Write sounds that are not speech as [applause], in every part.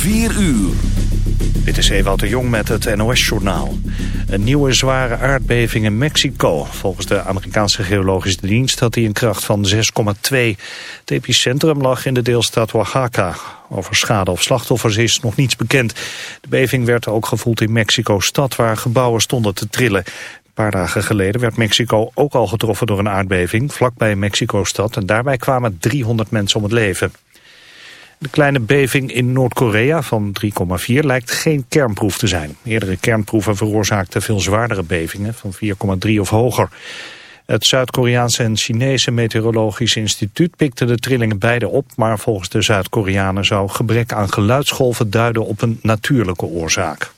4 uur. Dit is Ewout de Jong met het NOS-journaal. Een nieuwe zware aardbeving in Mexico. Volgens de Amerikaanse geologische dienst had hij een kracht van 6,2. Het epicentrum lag in de deelstaat Oaxaca. Over schade of slachtoffers is nog niets bekend. De beving werd ook gevoeld in Mexico-stad waar gebouwen stonden te trillen. Een paar dagen geleden werd Mexico ook al getroffen door een aardbeving... vlakbij Mexico-stad en daarbij kwamen 300 mensen om het leven. De kleine beving in Noord-Korea van 3,4 lijkt geen kernproef te zijn. Eerdere kernproeven veroorzaakten veel zwaardere bevingen van 4,3 of hoger. Het Zuid-Koreaanse en Chinese Meteorologisch Instituut pikte de trillingen beide op, maar volgens de Zuid-Koreanen zou gebrek aan geluidsgolven duiden op een natuurlijke oorzaak.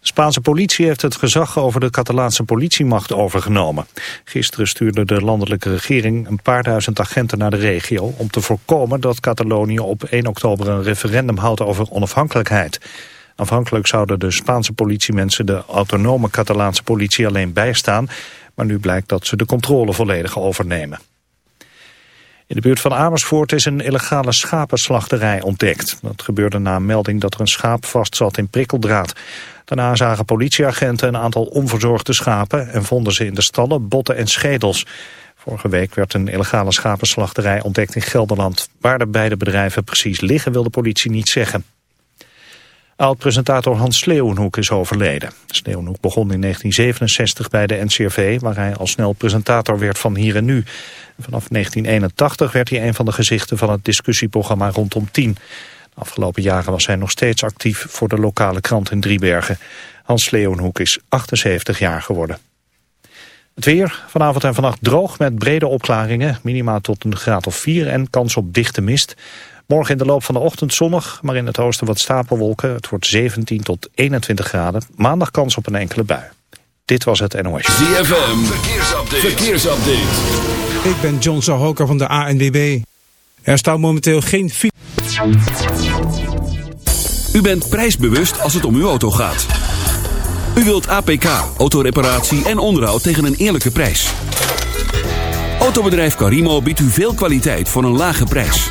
De Spaanse politie heeft het gezag over de Catalaanse politiemacht overgenomen. Gisteren stuurde de landelijke regering een paar duizend agenten naar de regio... om te voorkomen dat Catalonië op 1 oktober een referendum houdt over onafhankelijkheid. Afhankelijk zouden de Spaanse politiemensen de autonome Catalaanse politie alleen bijstaan... maar nu blijkt dat ze de controle volledig overnemen. In de buurt van Amersfoort is een illegale schapenslachterij ontdekt. Dat gebeurde na een melding dat er een schaap vastzat in prikkeldraad. Daarna zagen politieagenten een aantal onverzorgde schapen... en vonden ze in de stallen botten en schedels. Vorige week werd een illegale schapenslachterij ontdekt in Gelderland. Waar de beide bedrijven precies liggen wil de politie niet zeggen. Oud-presentator Hans Sleeuwenhoek is overleden. Sleeuwenhoek begon in 1967 bij de NCRV... waar hij al snel presentator werd van Hier en Nu. Vanaf 1981 werd hij een van de gezichten van het discussieprogramma Rondom 10. De afgelopen jaren was hij nog steeds actief voor de lokale krant in Driebergen. Hans Leeuwenhoek is 78 jaar geworden. Het weer, vanavond en vannacht droog met brede opklaringen. Minima tot een graad of 4 en kans op dichte mist. Morgen in de loop van de ochtend zonnig, maar in het oosten wat stapelwolken. Het wordt 17 tot 21 graden. Maandag kans op een enkele bui. Dit was het NOS. ZFM, verkeersupdate. verkeersupdate. Ik ben John Zahoka van de ANWB. Er staat momenteel geen fiets. U bent prijsbewust als het om uw auto gaat. U wilt APK, autoreparatie en onderhoud tegen een eerlijke prijs. Autobedrijf Carimo biedt u veel kwaliteit voor een lage prijs.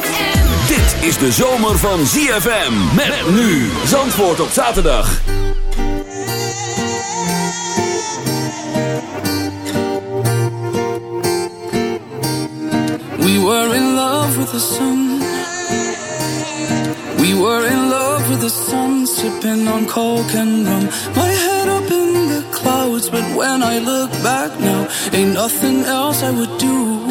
Dit is de zomer van ZFM. Met nu. Zandvoort op zaterdag. We were in love with the sun. We were in love with the sun, sipping on coke and rum. My head up in the clouds, but when I look back now, ain't nothing else I would do.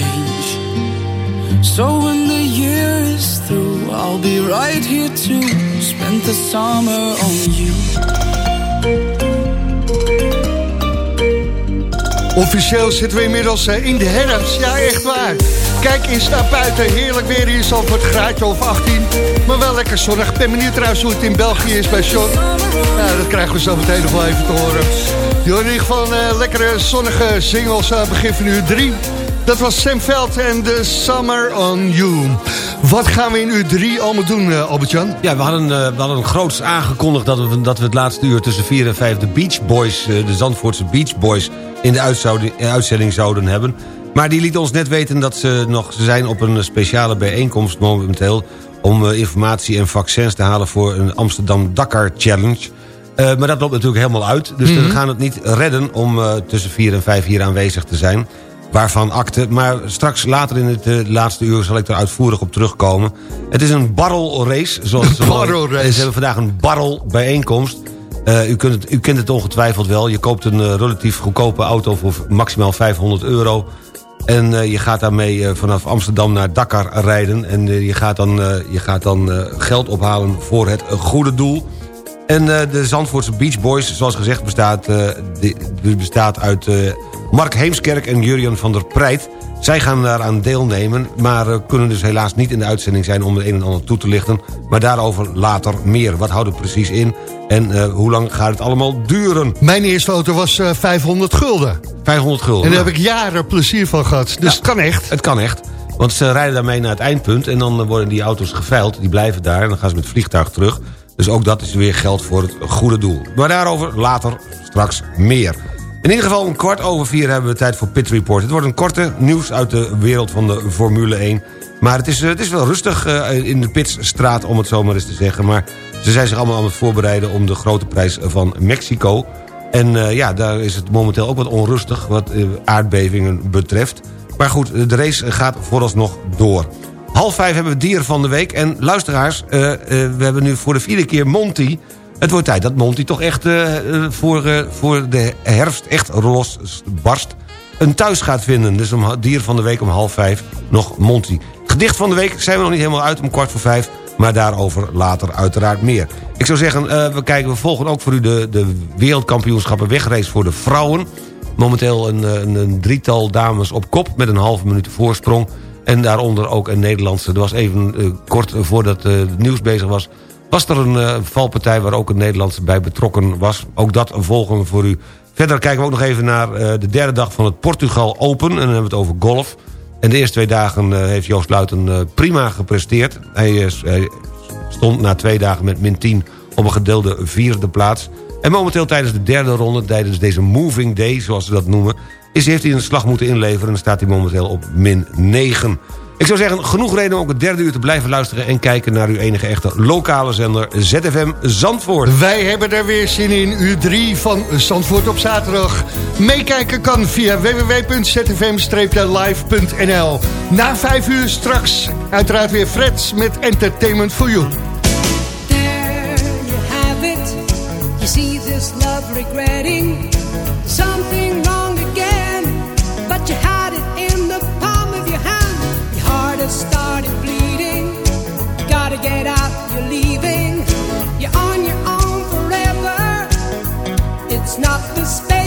So when the year is through, I'll be right here to spend the summer on you. Officieel zitten we inmiddels eh, in de herfst. Ja, echt waar. Kijk eens naar buiten. Heerlijk weer hier al voor het graadje of 18. Maar wel lekker zonnig. Ik ben benieuwd trouwens hoe het in België is bij Sean. Ja, dat krijgen we zo meteen nog wel even te horen. Je in ieder geval een eh, lekkere zonnige singles aan begin van uur 3. Dat was Sam Veld en The Summer on You. Wat gaan we in uur 3 allemaal doen, eh, Albert-Jan? Ja, we hadden, eh, we hadden groots aangekondigd dat we, dat we het laatste uur tussen 4 en 5 de Beach Boys, eh, de Zandvoortse Beach Boys, in de uitzouden- uitzending zouden hebben. Maar die liet ons net weten dat ze nog ze zijn op een speciale bijeenkomst momenteel om informatie en vaccins te halen voor een Amsterdam Dakar Challenge. Eh, maar dat loopt natuurlijk helemaal uit. Dus we gaan het niet redden om tussen 4 en 5 hier aanwezig te zijn. Waarvan akte. Maar straks later in het eh, laatste uur zal ik er uitvoerig op terugkomen. Het is een barrel race. Zoals Een barrel race. Ze hebben vandaag een barrel bijeenkomst. Eh, u, kunt het, u kent het ongetwijfeld wel. Je koopt een eh, relatief goedkope auto voor maximaal 500 euro. En je gaat daarmee vanaf Amsterdam naar Dakar rijden. En je gaat dan, je gaat dan geld ophalen voor het goede doel. En de Zandvoortse Beach Boys, zoals gezegd, bestaat, die- bestaat uit Mark Heemskerk en Jurjan van der Preit. Zij gaan daaraan deelnemen, maar eh, kunnen dus helaas niet in de uitzending zijn... om het een en ander toe te lichten. Maar daarover later meer. Wat houdt het precies in en eh, hoe lang gaat het allemaal duren? Mijn eerste auto was eh, 500 gulden. 500 gulden. En daar Nou, heb ik jaren plezier van gehad. Dus het kan echt. Het kan echt. Want ze rijden daarmee naar het eindpunt... en dan worden die auto's geveild, die blijven daar... en dan gaan ze met het vliegtuig terug. Dus ook dat is weer geld voor het goede doel. Maar daarover later straks meer. In ieder geval om kwart over vier hebben we tijd voor Pit Report. Het wordt een korte nieuws uit de wereld van de Formule 1. Maar het is, eh, het is wel rustig eh, in de Pitstraat, om het zo maar eens te zeggen. Maar ze zijn zich allemaal aan het voorbereiden... om de grote prijs van Mexico... En eh, ja, daar is het momenteel ook wat onrustig wat aardbevingen betreft. Maar goed, de race gaat vooralsnog door. Half vijf hebben we dier van de week. En luisteraars, we hebben nu voor de vierde keer Monty. Het wordt tijd dat Monty toch echt eh, eh, voor, eh, voor de herfst echt losbarst... een thuis gaat vinden. Dus om dier van de week om half vijf nog Monty. Gedicht van de week zijn we nog niet helemaal uit om kwart voor vijf... maar daarover later uiteraard meer. Ik zou zeggen, we, kijken, we volgen ook voor u de, de wereldkampioenschappen wegrace voor de vrouwen. Momenteel een, een, een drietal dames op kop met een halve minuut voorsprong. En daaronder ook een Nederlandse. Er was even kort voordat het nieuws bezig was... was er een eh, valpartij waar ook een Nederlandse bij betrokken was. Ook dat volgen we voor u. Verder kijken we ook nog even naar eh, de derde dag van het Portugal Open. En dan hebben we het over golf. En de eerste twee dagen eh, heeft Joost Luiten prima gepresteerd. Hij stond na twee dagen met min 10 op een gedeelde vierde plaats. En momenteel tijdens de derde ronde, tijdens deze moving day, zoals ze dat noemen... Is, heeft hij een slag moeten inleveren en staat hij momenteel op min 9. Ik zou zeggen, genoeg reden om ook het derde uur te blijven luisteren... en kijken naar uw enige echte lokale zender ZFM Zandvoort. Wij hebben er weer zin in. Uur 3 van Zandvoort op zaterdag. Meekijken kan via www.zfm-live.nl. Na 5 uur straks uiteraard weer Freds met Entertainment for You. There you have it. You see this love regretting started bleeding. Gotta get out, you're leaving. You're on your own forever. It's not the space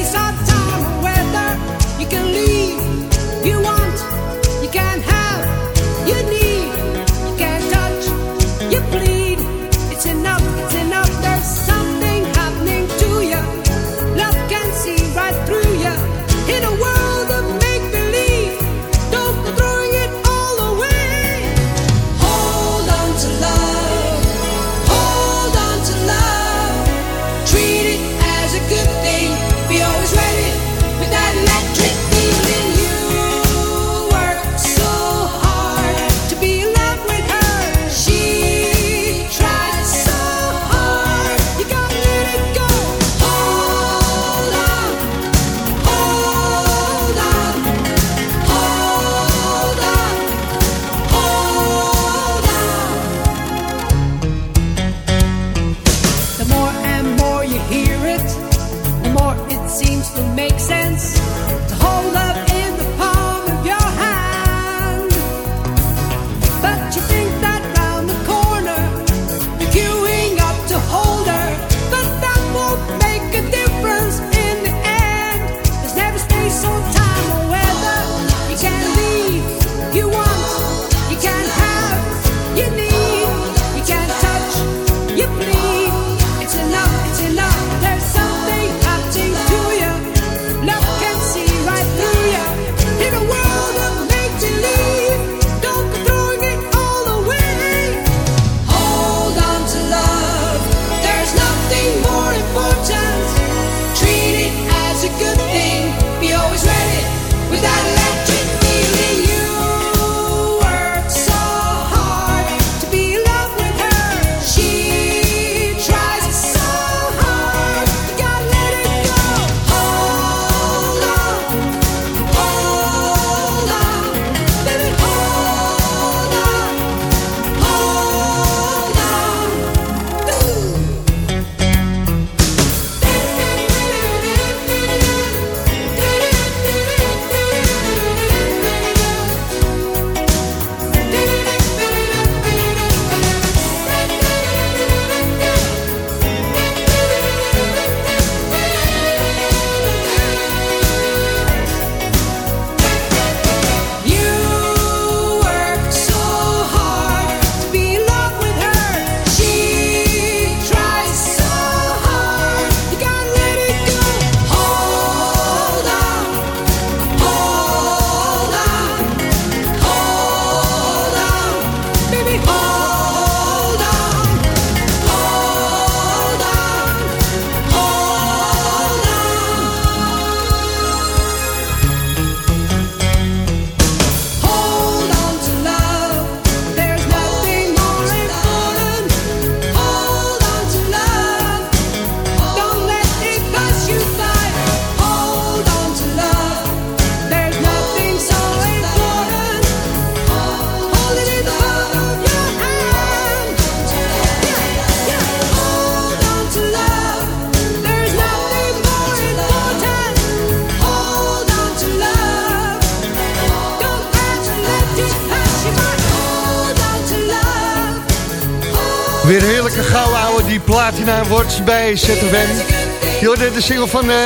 gouden die platina wordt bij ZFM. Je de single van eh,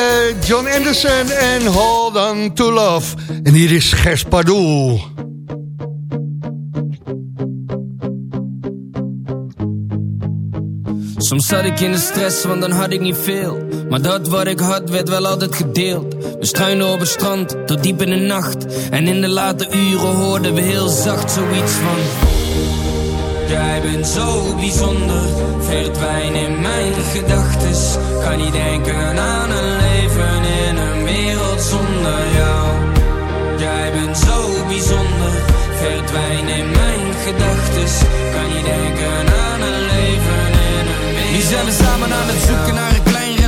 John Anderson en Hold On To Love. En hier is Gers. Soms zat ik in de stress, want dan had ik niet veel. Maar dat wat ik had, werd wel altijd gedeeld. We struinen op het strand, tot diep in de nacht. En in de late uren hoorden we heel zacht zoiets van... Jij bent zo bijzonder, verdwijn in mijn gedachtes. Kan niet denken aan een leven in een wereld zonder jou. Jij bent zo bijzonder, verdwijn in mijn gedachtes. Kan niet denken aan een leven in een wereld Die zijn we samen aan het zoeken naar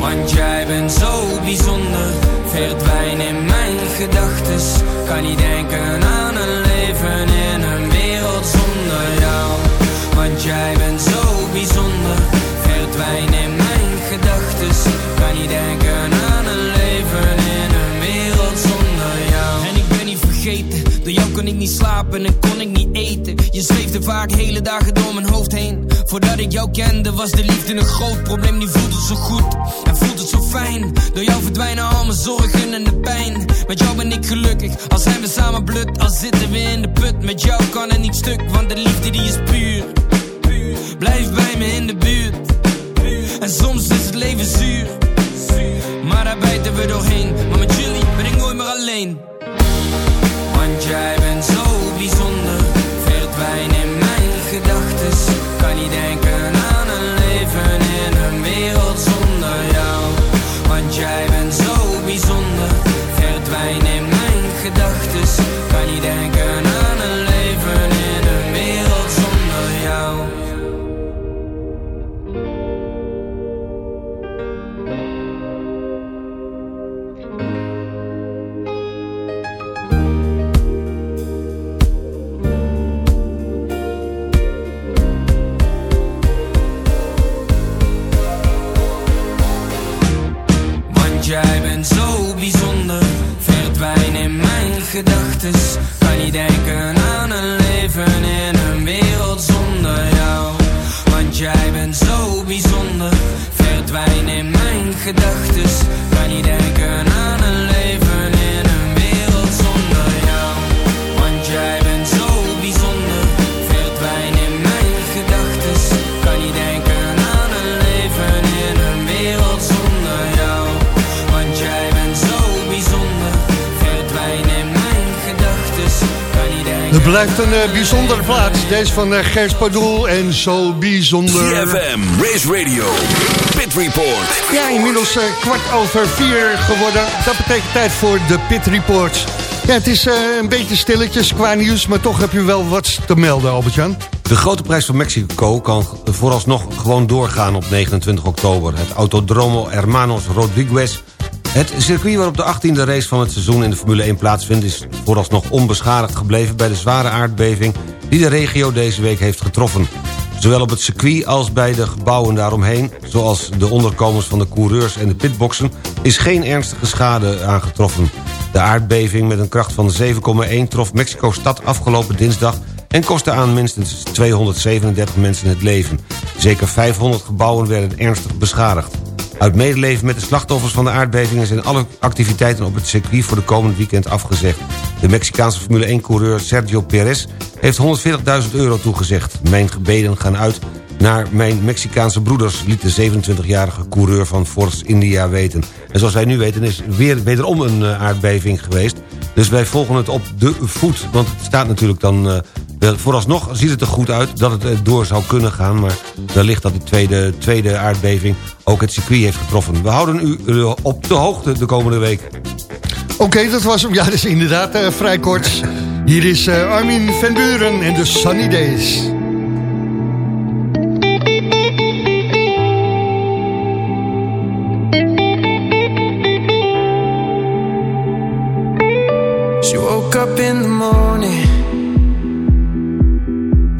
Want jij bent zo bijzonder, verdwijn in mijn gedachtes. Kan niet denken aan een leven in een wereld zonder jou. Want jij bent zo bijzonder, verdwijn in mijn gedachtes. Kan niet denken aan een leven in een wereld zonder jou. En ik ben niet vergeten, door jou kon ik niet slapen en kon ik niet eten. Je zweefde vaak hele dagen door mijn hoofd heen. Voordat ik jou kende was de liefde een groot probleem. Nu voelt het zo goed en voelt het zo fijn. Door jou verdwijnen al mijn zorgen en de pijn. Met jou ben ik gelukkig, al zijn we samen blut. Al zitten we in de put, met jou kan het niet stuk. Want de liefde die is puur. Blijf bij me in de buurt. En soms is het leven zuur. Maar daar bijten we doorheen. Maar met jullie ben ik nooit meer alleen. Want jij bent zo Kan niet denken aan een leven in een wereld zonder jou. Want jij bent zo bijzonder, verdwijn in mijn gedachtes. Kan niet denken blijft een eh, bijzondere plaats. Deze van eh, Gers Pardoel en zo bijzonder. CFM, Race Radio, Pit Report. Ja, inmiddels eh, kwart over vier geworden. Dat betekent tijd voor de Pit Report. Ja, het is eh, een beetje stilletjes qua nieuws, maar toch heb je wel wat te melden, Albert-Jan. De grote prijs van Mexico kan vooralsnog gewoon doorgaan op 29 oktober. Het Autodromo Hermanos Rodriguez. Het circuit waarop de 18e race van het seizoen in de Formule 1 plaatsvindt... is vooralsnog onbeschadigd gebleven bij de zware aardbeving... die de regio deze week heeft getroffen. Zowel op het circuit als bij de gebouwen daaromheen... zoals de onderkomens van de coureurs en de pitboxen... is geen ernstige schade aangetroffen. De aardbeving met een kracht van 7,1 trof Mexico-stad afgelopen dinsdag... en kostte aan minstens 237 mensen het leven. Zeker 500 gebouwen werden ernstig beschadigd. Uit medeleven met de slachtoffers van de aardbevingen... zijn alle activiteiten op het circuit voor de komend weekend afgezegd. De Mexicaanse Formule 1-coureur Sergio Perez heeft 140.000 euro toegezegd. Mijn gebeden gaan uit naar mijn Mexicaanse broeders... liet de 27-jarige coureur van Force India weten. En zoals wij nu weten is weer wederom een eh, aardbeving geweest. Dus wij volgen het op de voet. Want het staat natuurlijk dan... wel, vooralsnog ziet het er goed uit dat het eh, door zou kunnen gaan... maar wellicht dat die tweede, tweede aardbeving ook het circuit heeft getroffen. We houden u eh, op de hoogte de komende week. Oké, dat was hem. Ja, dat is inderdaad eh, vrij kort. Hier is eh, Armin van Buren en de Sunny Days. She woke up in the morning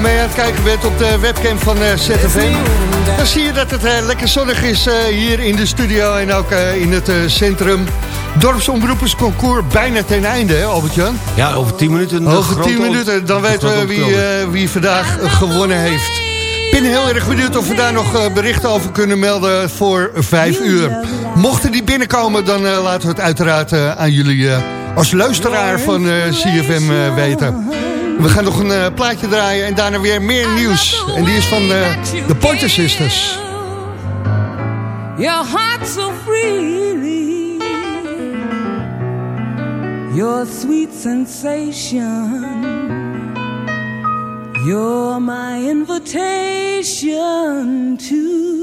Nou mee aan het kijken bent op de webcam van uh, ZFM... dan zie je dat het uh, lekker zonnig is uh, hier in de studio en ook in het centrum. Dorpsomroepersconcours bijna ten einde, hè Albert-Jan? Ja, over 10 minuten. Over 10 minuten, dan weten we wie, wie vandaag gewonnen heeft. Ik ben heel erg benieuwd of we daar nog berichten over kunnen melden voor 5 uur. Mochten die binnenkomen, dan laten we het uiteraard aan jullie als luisteraar van CFM weten. We gaan nog een uh, plaatje draaien en daarna weer meer nieuws. En die is van uh, de Pointer Sisters. Your heart so freely Your sweet sensation You're my invitation to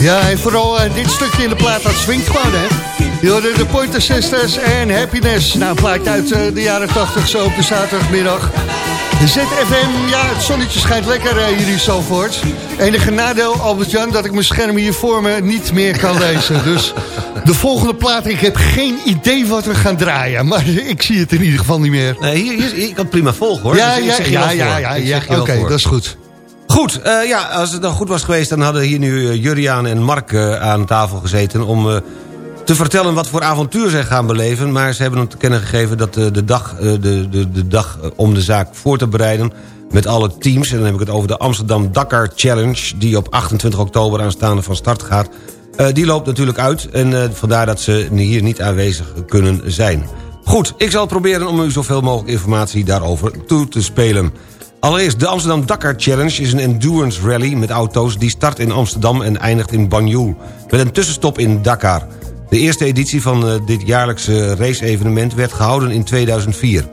Ja, en vooral uh, dit stukje in de plaat, dat swingt gewoon, hè. Je hoorde de Pointer Sisters en Happiness. Nou, plaat uit uh, de jaren 80, zo op de zaterdagmiddag. ZFM, ja, het zonnetje schijnt lekker uh, hier in Zalvoort. Enige nadeel, Albert-Jan, dat ik mijn scherm hier voor me niet meer kan lezen. Dus de volgende plaat, ik heb geen idee wat we gaan draaien. Maar [laughs] ik zie het in ieder geval niet meer. Nee, hier, hier, ik kan prima volgen, hoor. Ja, Dus ja, ja, ja, ja, Oké, dat is goed. Goed, eh, ja, als het dan goed was geweest... dan hadden hier nu eh, Juriaan en Mark eh, aan tafel gezeten... om te vertellen wat voor avontuur zij gaan beleven. Maar ze hebben hem te kennen gegeven dat de, dag, de, de, de dag om de zaak voor te bereiden... met alle teams, en dan heb ik het over de Amsterdam Dakar Challenge... die op 28 oktober aanstaande van start gaat... die loopt natuurlijk uit en vandaar dat ze hier niet aanwezig kunnen zijn. Goed, ik zal proberen om u zoveel mogelijk informatie daarover toe te spelen. Allereerst, de Amsterdam Dakar Challenge is een endurance rally met auto's... die start in Amsterdam en eindigt in Banjul... met een tussenstop in Dakar. De eerste editie van eh, dit jaarlijkse race-evenement werd gehouden in 2004.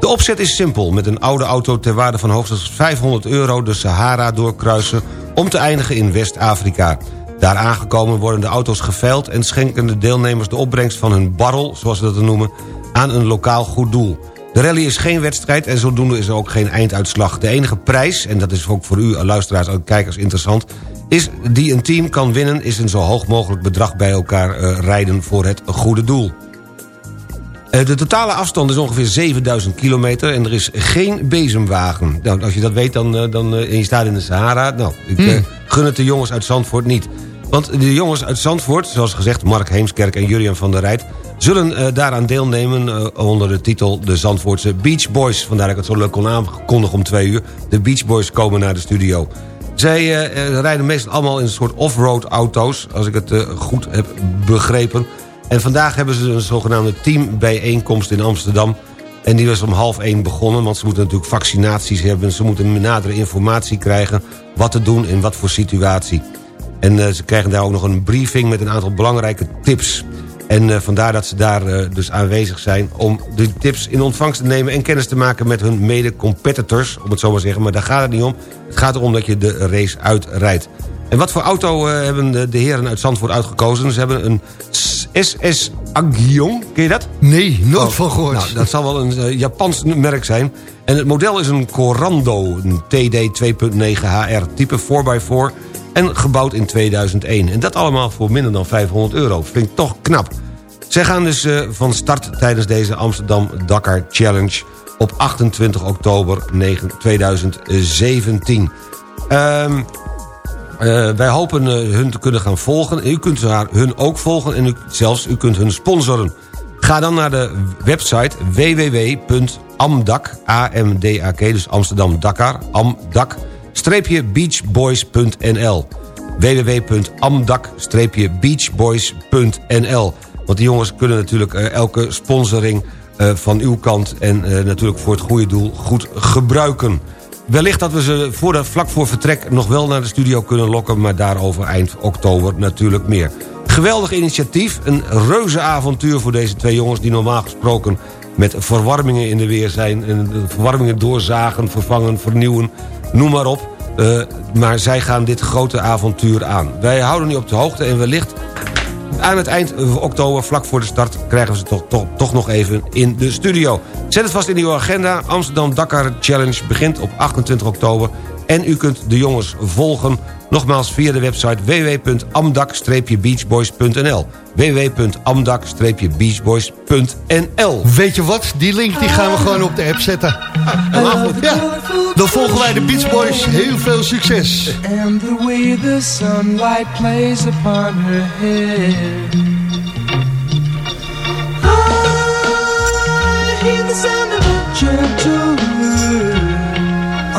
De opzet is simpel, met een oude auto ter waarde van hoogstens 500 euro... de Sahara doorkruisen om te eindigen in West-Afrika. Daar aangekomen worden de auto's geveild... en schenken de deelnemers de opbrengst van hun barrel, zoals ze dat noemen... aan een lokaal goed doel. De rally is geen wedstrijd en zodoende is er ook geen einduitslag. De enige prijs, en dat is ook voor u luisteraars en kijkers interessant... is die een team kan winnen, is een zo hoog mogelijk bedrag bij elkaar eh, rijden voor het goede doel. Eh, De totale afstand is ongeveer 7000 kilometer en er is geen bezemwagen. Nou, als je dat weet dan, eh, dan, eh, en je staat in de Sahara... nou, ik eh, gun het de jongens uit Zandvoort niet. Want de jongens uit Zandvoort, zoals gezegd... Mark Heemskerk en Julian van der Rijt... zullen eh, daaraan deelnemen eh, onder de titel de Zandvoortse Beach Boys. Vandaar ik het zo leuk kon aankondigen om twee uur. De Beach Boys komen naar de studio. Zij eh, rijden meestal allemaal in een soort off-road auto's... als ik het goed heb begrepen. En vandaag hebben ze een zogenaamde teambijeenkomst in Amsterdam... En die was om half één begonnen, want ze moeten natuurlijk vaccinaties hebben. Ze moeten nadere informatie krijgen wat te doen in wat voor situatie. En eh, ze krijgen daar ook nog een briefing met een aantal belangrijke tips. En eh, vandaar dat ze daar eh, dus aanwezig zijn om die tips in ontvangst te nemen... en kennis te maken met hun mede-competitors, om het zo maar te zeggen. Maar daar gaat het niet om. Het gaat erom dat je de race uitrijdt. En wat voor auto hebben de, heren uit Zandvoort uitgekozen? Ze hebben een SS Agion, ken je dat? Nee, nooit Oh, van gehoord. Nou, dat zal wel een Japans merk zijn. En het model is een Corando, een TD 2.9 HR, type 4x4... en gebouwd in 2001. En dat allemaal voor minder dan 500 euro. Ik toch knap. Zij gaan dus eh, van start tijdens deze Amsterdam Dakar Challenge... op 28 oktober 9 2017. Ehm eh, wij hopen eh, hun te kunnen gaan volgen. U kunt haar, hun ook volgen en zelfs u kunt hun sponsoren. Ga dan naar de website www.amdak, A-M-D-A-K, dus Amsterdam Dakar, amdak, streepje beachboys.nl www.amdak-beachboys.nl Want die jongens kunnen natuurlijk eh, elke sponsoring eh, van uw kant... en eh, natuurlijk voor het goede doel goed gebruiken. Wellicht dat we ze voor de, vlak voor vertrek nog wel naar de studio kunnen lokken... maar daarover eind oktober natuurlijk meer. Geweldig initiatief, een reuze avontuur voor deze twee jongens... die normaal gesproken met verwarmingen in de weer zijn... en verwarmingen doorzagen, vervangen, vernieuwen, noem maar op. Eh, maar zij gaan dit grote avontuur aan. Wij houden u op de hoogte en wellicht aan het eind oktober, vlak voor de start... krijgen we ze toch, toch, toch nog even in de studio. Zet het vast in uw agenda. Amsterdam Dakar Challenge begint op 28 oktober. En u kunt de jongens volgen... nogmaals via de website www.amdak-beachboys.nl www.amdak-beachboys.nl Weet je wat? Die link die gaan we gewoon op de app zetten. Ja, dan volgen wij de Beach Boys. Heel veel succes. And the way the sunlight plays upon her head. I hear the sound of a gentle wind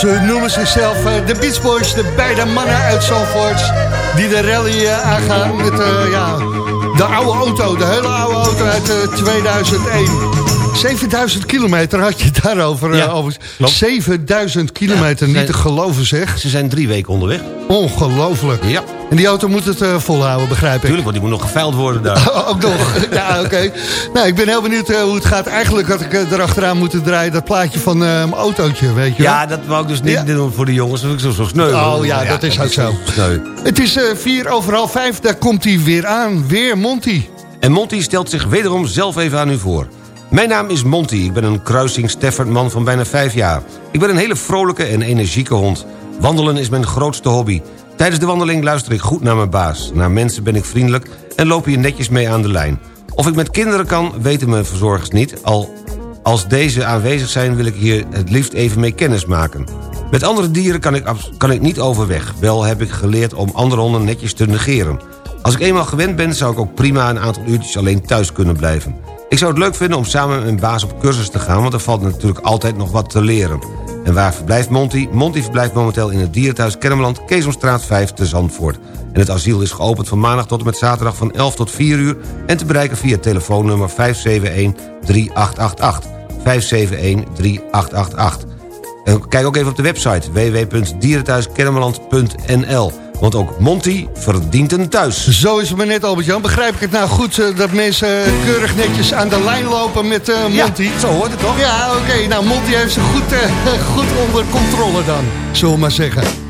Ze noemen zichzelf eh, de Beach Boys, de beide mannen uit Zandvoort... die de rally eh, aangaan met eh, ja, de oude auto, de hele oude auto uit eh, 2001. 7000 kilometer had je het daarover. Ja, eh, over. klopt. 7000 kilometer, Ja, niet te geloven zeg. Ze zijn drie weken onderweg. Ongelooflijk. Ja, En die auto moet het eh, volhouden, begrijp ik. tuurlijk, want die moet nog geveild worden daar. [laughs] Ook nog. [laughs] Ja, oké. Nou, ik ben heel benieuwd eh, hoe het gaat. Eigenlijk had ik erachteraan moeten draaien dat plaatje van mijn autootje, weet je wel. Ja, dat wou ik dus niet Ja. doen voor de jongens. Dat vind ik zo, zo sneu. Oh, ja, dat is ook zo. Sneu. Het is vier over half vijf, daar komt hij weer aan. Weer Monty. En Monty stelt zich wederom zelf even aan u voor. Mijn naam is Monty. Ik ben een kruising Staffordman van bijna vijf jaar. Ik ben een hele vrolijke en energieke hond. Wandelen is mijn grootste hobby. Tijdens de wandeling luister ik goed naar mijn baas. Naar mensen ben ik vriendelijk en loop hier netjes mee aan de lijn. Of ik met kinderen kan, weten mijn verzorgers niet. Al als deze aanwezig zijn wil ik hier het liefst even mee kennis maken. Met andere dieren kan ik, kan ik niet overweg. Wel heb ik geleerd om andere honden netjes te negeren. Als ik eenmaal gewend ben, zou ik ook prima een aantal uurtjes alleen thuis kunnen blijven. Ik zou het leuk vinden om samen met mijn baas op cursus te gaan... want er valt natuurlijk altijd nog wat te leren. En waar verblijft Monty? Monty verblijft momenteel in het dierenthuis Kennemerland... Keesomstraat 5 te Zandvoort. En het asiel is geopend van maandag tot en met zaterdag van 11 tot 4 uur... en te bereiken via telefoonnummer 571-3888. 571-3888. En kijk ook even op de website www.dierenthuiskennemerland.nl. Want ook Monty verdient een thuis. Zo is het maar net, Albert-Jan. Begrijp ik het nou goed eh, dat mensen eh, keurig netjes aan de lijn lopen met eh, Monty? Ja, zo hoort het toch? Ja, oké. Nou, Monty heeft ze goed, [laughs] goed onder controle dan, zullen we maar zeggen.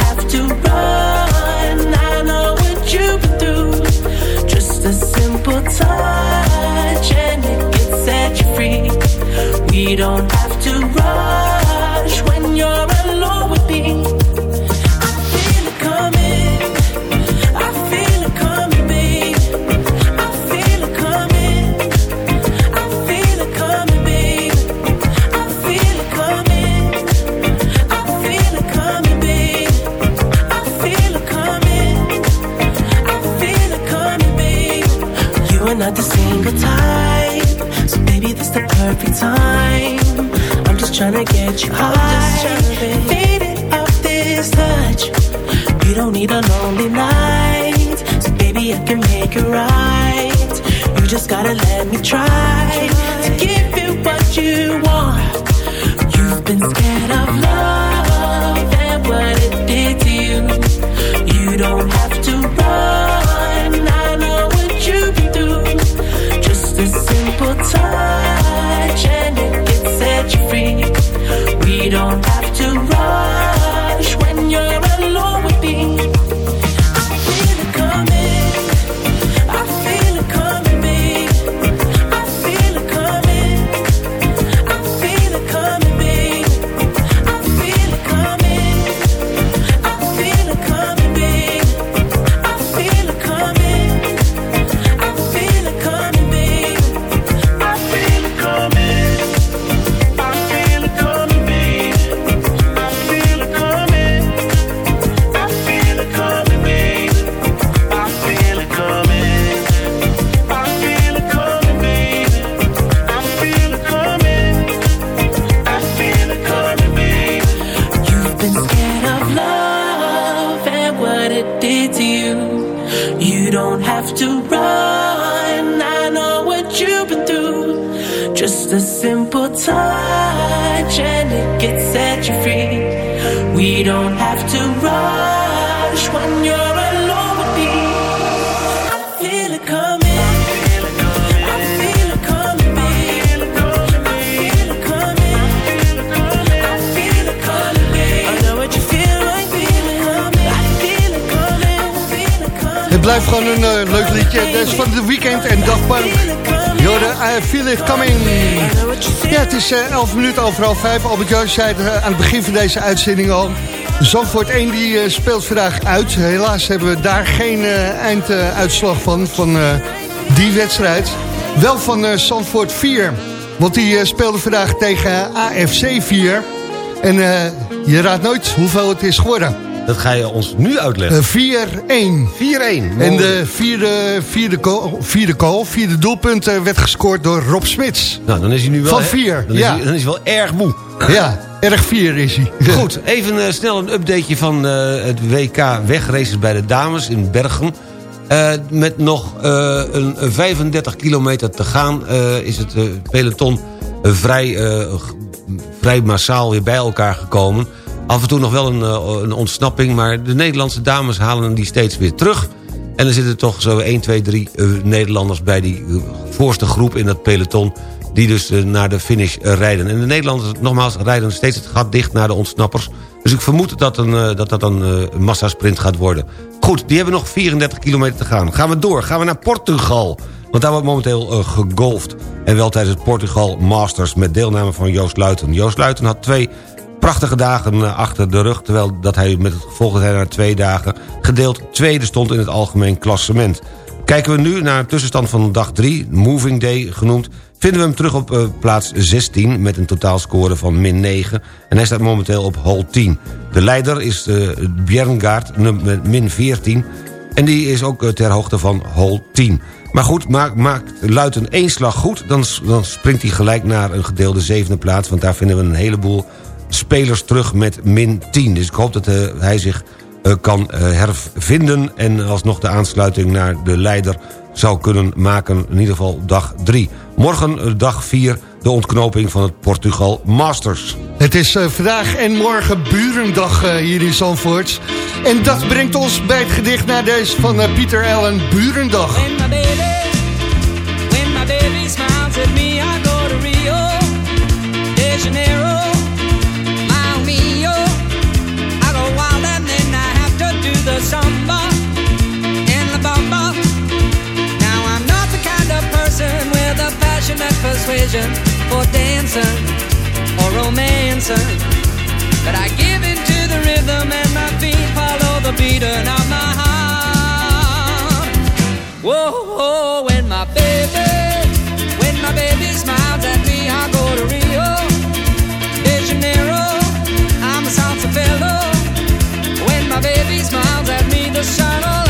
don't Just a simple touch and it can set you free. We don't have to rush when you're alone with me. I feel it coming. I feel it coming, babe. I feel it coming. I feel it coming, babe. I know what you feel like, feel it coming. I feel it coming, feel it coming. Het blijft gewoon een eh, leuk liedje. Dat is van de weekend en dagbank. Jorden, I feel it coming. Het is eh, 11 minuten overal 5. Albert Joost zei het eh, aan het begin van deze uitzending al. Zandvoort 1 die eh, speelt vandaag uit. Helaas hebben we daar geen eh, einduitslag van, van eh, die wedstrijd. Wel van eh, Zandvoort 4. Want die eh, speelde vandaag tegen AFC 4. En eh, je raadt nooit hoeveel het is geworden. Dat ga je ons nu uitleggen. Eh, 4-1. 4-1. En de vierde, vierde, goal, vierde goal, vierde doelpunt eh, werd gescoord door Rob Smits. Nou, dan is hij nu wel... Van vier, Dan is, ja. hij, dan is hij wel erg moe. Ja, erg vier is hij. [laughs] Goed, even eh, snel een updateje van het WK wegraces bij de dames in Bergen. Met nog een 35 kilometer te gaan is het peloton vrij, vrij massaal weer bij elkaar gekomen. Af en toe nog wel een, eh, een ontsnapping, maar de Nederlandse dames halen die steeds weer terug. En er zitten toch zo 1, 2, 3 eh, Nederlanders bij die eh, voorste groep in dat peloton... die dus eh, naar de finish rijden. En de Nederlanders, nogmaals, rijden steeds het gat dicht naar de ontsnappers. Dus ik vermoed dat een, dat, dat een massasprint gaat worden. Goed, die hebben nog 34 kilometer te gaan. Gaan we door, gaan we naar Portugal. Want daar wordt momenteel eh, gegolfd. En wel tijdens het Portugal Masters met deelname van Joost Luiten. Joost Luiten had twee prachtige dagen eh, achter de rug... terwijl dat hij met het gevolg dat hij na twee dagen gedeeld tweede stond in het algemeen klassement. Kijken we nu naar de tussenstand van dag 3, Moving Day genoemd... vinden we hem terug op eh, plaats 16 met een totaalscore van min 9... en hij staat momenteel op hole 10. De leider is uh, Bjerngaard num- met min 14... en die is ook eh, ter hoogte van hole 10. Maar goed, maakt maak Luiten één slag goed... Dan, dan springt hij gelijk naar een gedeelde zevende plaats... want daar vinden we een heleboel spelers terug met min 10. Dus ik hoop dat eh, hij zich eh, kan eh, hervinden... en alsnog de aansluiting naar de leider zou kunnen maken. In ieder geval dag 3. Morgen dag 4, de ontknoping van het Portugal Masters. Het is eh, vandaag en morgen Burendag eh, hier in Zandvoort. En dat brengt ons bij het gedicht naar deze van Pieter Allen, Burendag. When my baby, when my baby smiles at me, I go to persuasion for dancing or romancing, but I give into the rhythm and my feet follow the beating of my heart. Whoa, whoa, when my baby, when my baby smiles at me, I go to Rio de Janeiro. I'm a salsa fellow. When my baby smiles at me, the sun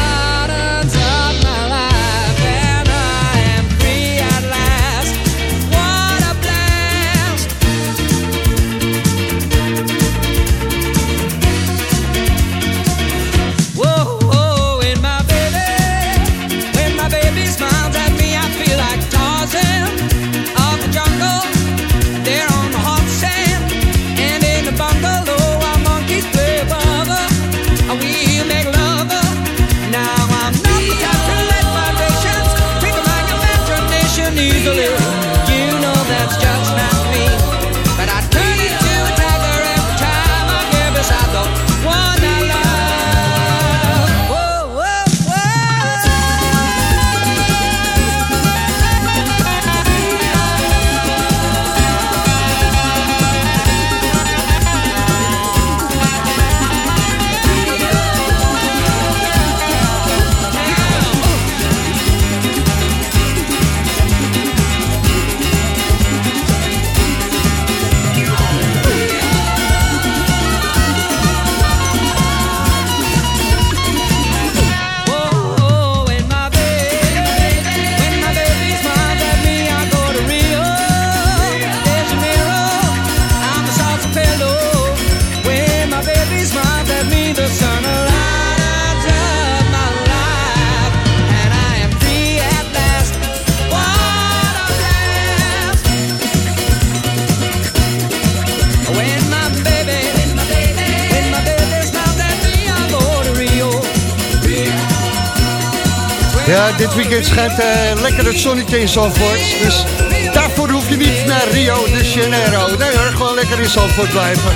in Zandvoort. Dus daarvoor hoef je niet naar Rio de Janeiro. Nee hoor, gewoon lekker in Zandvoort blijven.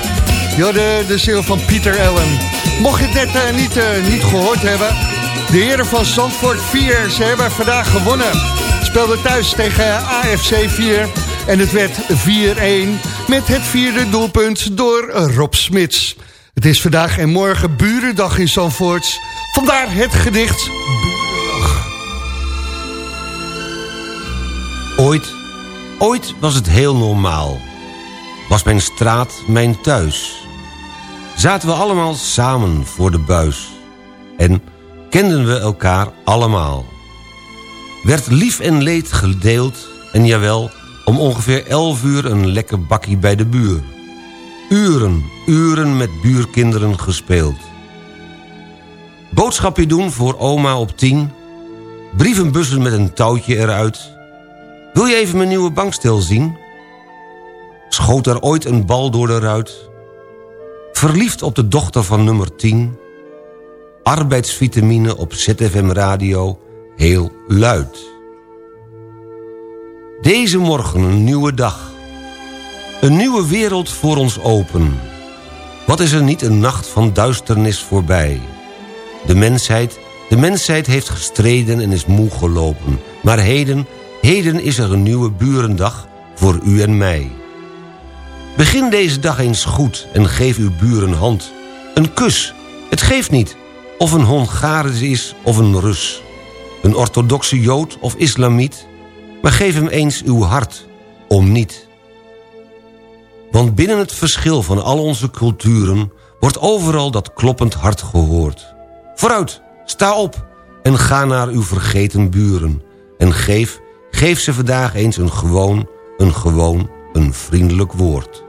Ja, de, de ziel van Pieter Allen. Mocht je het net eh, niet, eh, niet gehoord hebben... de heren van Zandvoort 4, ze hebben vandaag gewonnen. Speelden thuis tegen AFC 4 en het werd 4-1... met het vierde doelpunt door Rob Smits. Het is vandaag en morgen Burendag in Zandvoort. Vandaar het gedicht Ooit, ooit was het heel normaal. Was mijn straat mijn thuis. Zaten we allemaal samen voor de buis. En kenden we elkaar allemaal. Werd lief en leed gedeeld. En jawel, om ongeveer elf uur een lekker bakkie bij de buur. Uren, uren met buurkinderen gespeeld. Boodschapje doen voor oma op tien. Brievenbussen met een touwtje eruit. Wil je even mijn nieuwe bankstel zien? Schoot er ooit een bal door de ruit? Verliefd op de dochter van nummer 10? Arbeidsvitamine op ZFM Radio, heel luid. Deze morgen een nieuwe dag. Een nieuwe wereld voor ons open. Wat is er niet een nacht van duisternis voorbij? De mensheid, de mensheid heeft gestreden en is moe gelopen. Maar heden, heden is er een nieuwe burendag voor u en mij. Begin deze dag eens goed en geef uw buren hand. Een kus, het geeft niet. Of een Hongaris is of een Rus. Een orthodoxe Jood of Islamiet. Maar geef hem eens uw hart, om niet. Want binnen het verschil van al onze culturen... wordt overal dat kloppend hart gehoord. Vooruit, sta op en ga naar uw vergeten buren. En geef, Geef ze vandaag eens een gewoon, een gewoon, een vriendelijk woord.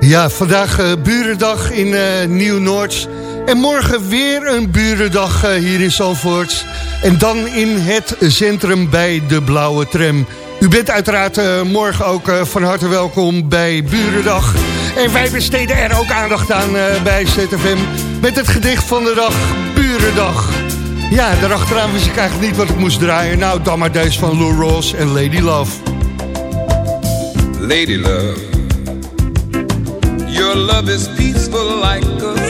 Ja, vandaag uh, Burendag in eh, Nieuw-Noord. En morgen weer een Burendag eh, hier in Zandvoort. En dan in het centrum bij de Blauwe Tram. U bent uiteraard eh, morgen ook eh, van harte welkom bij Burendag. En wij besteden er ook aandacht aan bij ZFM... met het gedicht van de dag Burendag. Ja, daarachteraan wist ik eigenlijk niet wat ik moest draaien. Nou, dan maar deze van Lou Ross en Lady Love. Lady love, your love is peaceful like a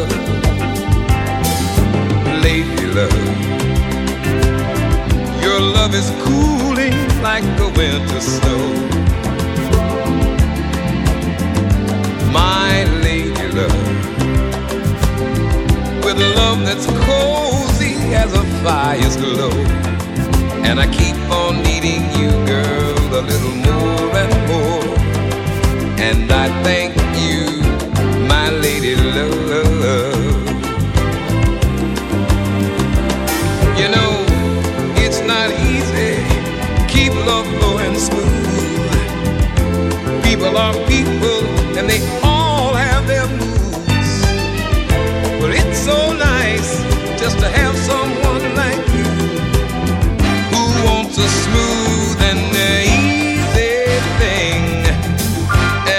love is cooling like the winter snow. My lady love. With love that's cozy as a fire's glow. And I keep on needing you, girl, a little more and more. And I thank you, my lady love. Smooth. People are people, and they all have their moods. But it's so nice just to have someone like you who wants a smooth and easy thing,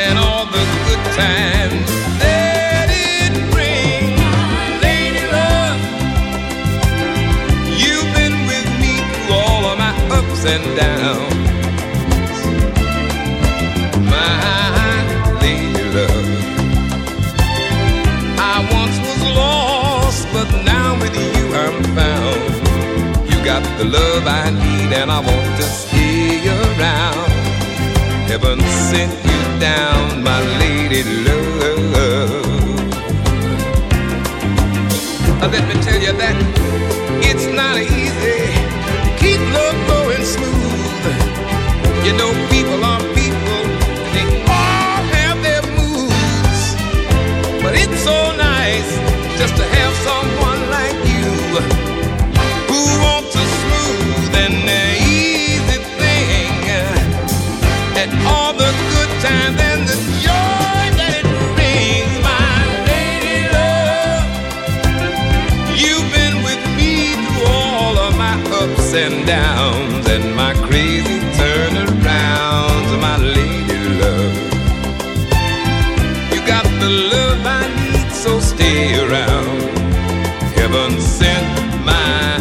and all the good times that it brings. Lady love. You've been with me through all of my ups and downs. The love I need, and I want to stay around. Heaven sent you down, my lady love. Uh, Let me tell you that it's not easy. Keep love going smooth. You know, people are around. Heaven sent my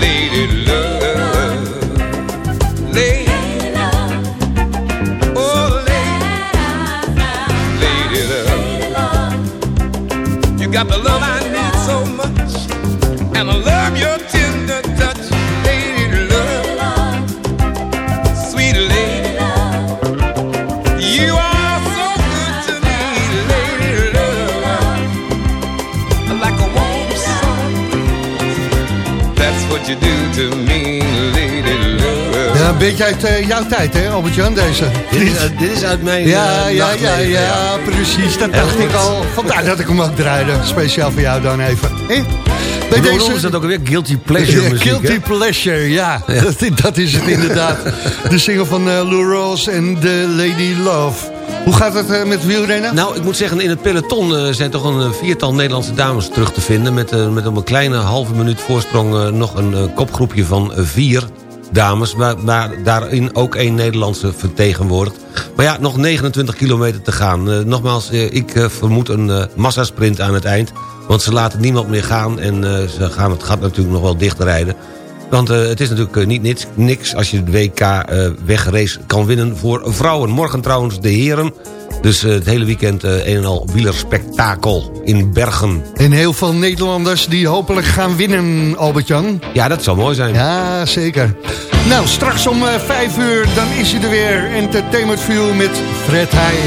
lady love. Lady love. Oh, lady, lady love. You got the love I need so much, and I love your what you do to me, lady love. Ja, een beetje uit eh, jouw tijd, hè, Albert-Jan, deze. Dit is, uit- dit is uit mijn Ja, eh, ja, ja, nachtleven, ja, precies. Dat dacht ik al. Vandaar dat ik hem ook draaide. Speciaal voor jou dan even. Hè? Bij Hoe noemen ze dat ook alweer? Guilty pleasure Ja, muziek, Guilty hè? Pleasure, ja. Dat, [laughs] dat is het inderdaad. De single van eh, Lou Rawls en The Lady Love. Hoe gaat het eh, met wielrennen? Nou, ik moet zeggen, in het peloton eh, zijn toch een eh, viertal Nederlandse dames terug te vinden... met, met op een kleine halve minuut voorsprong nog een kopgroepje van vier dames... Maar, maar daarin ook één Nederlandse vertegenwoordigd. Maar ja, nog 29 kilometer te gaan. Nogmaals, ik vermoed een massasprint aan het eind... want ze laten niemand meer gaan en ze gaan het gat natuurlijk nog wel dichtrijden... Want eh, het is natuurlijk eh, niet niks, niks als je de WK eh, wegrace kan winnen voor vrouwen. Morgen trouwens de heren. Dus eh, het hele weekend eh, een en al wielerspektakel in Bergen. En heel veel Nederlanders die hopelijk gaan winnen, Albert-Jan. Ja, dat zou mooi zijn. Ja, zeker. Nou, straks om eh, vijf uur, dan is hij er weer. Entertainment View met Fred Heij.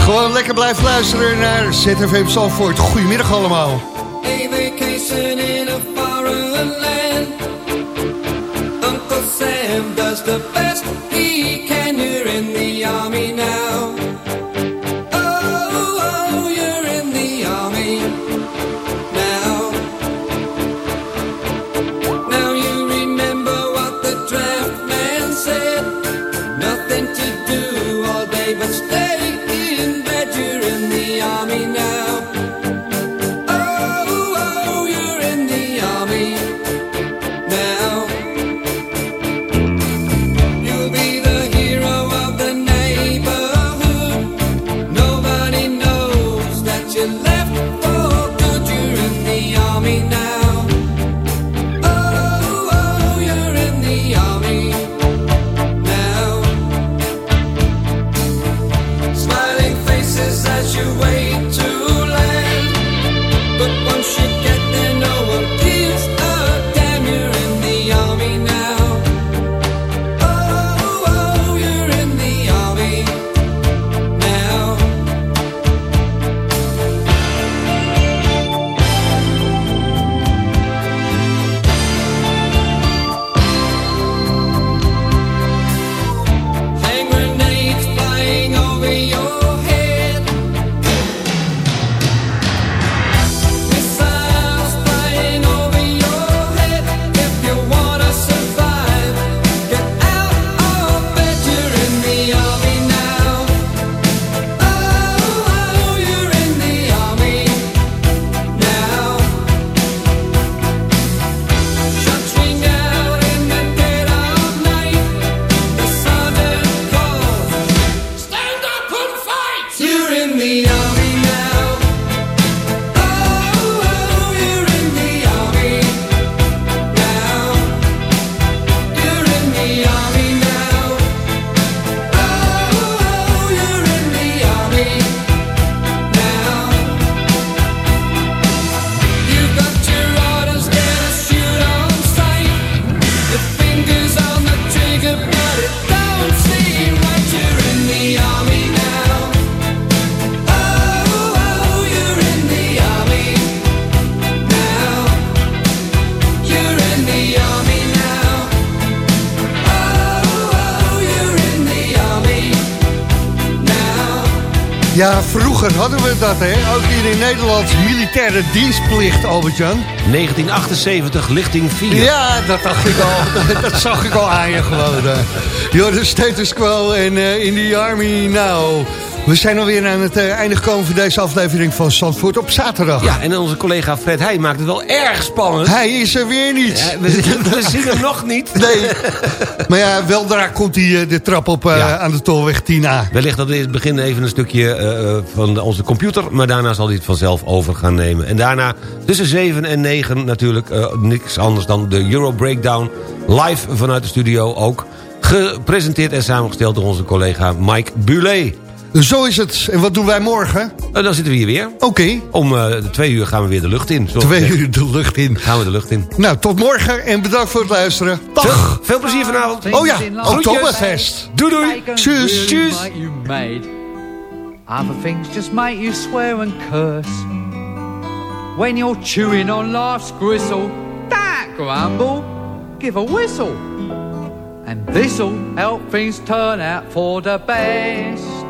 Gewoon lekker blijven luisteren naar ZFM Zalvoort. Goedemiddag allemaal. A vacation in a foreign land. Sam does the best he can. Ja, vroeger hadden we dat, hè? Ook hier in Nederland, militaire dienstplicht, Albert-Jan. 1978, lichting 4. Ja, dat dacht ik al. [laughs] dat zag ik al aan je gewoon. de status quo en eh, in the army now. We zijn alweer aan het eh, einde gekomen van deze aflevering van Zandvoort op zaterdag. Ja, en onze collega Fred Heij maakt het wel erg spannend. Hij is er weer niet. Ja, we, we [laughs] zien hem nog niet. Nee. [laughs] Maar ja, weldra komt hij eh, de trap op eh, Ja. aan de tolweg 10A. Wellicht dat we in het begin even een stukje van onze computer... maar daarna zal hij het vanzelf over gaan nemen. En daarna tussen 7 en 9 natuurlijk niks anders dan de Euro Breakdown... live vanuit de studio ook. Gepresenteerd en samengesteld door onze collega Mike Bulet. Zo is het. En wat doen wij morgen? En dan zitten we hier weer. Oké, Om eh, twee uur gaan we weer de lucht in. twee uur de lucht in. Gaan we de lucht in. Nou, tot morgen en bedankt voor het luisteren. Dag. Veel, veel plezier vanavond. Oh ja. Oktoberfest. Doei doei. Tjus. Tjus. Other things just make you swear and curse. When you're chewing on life's gristle, don't grumble, give a whistle. And this'll help things turn out for the best.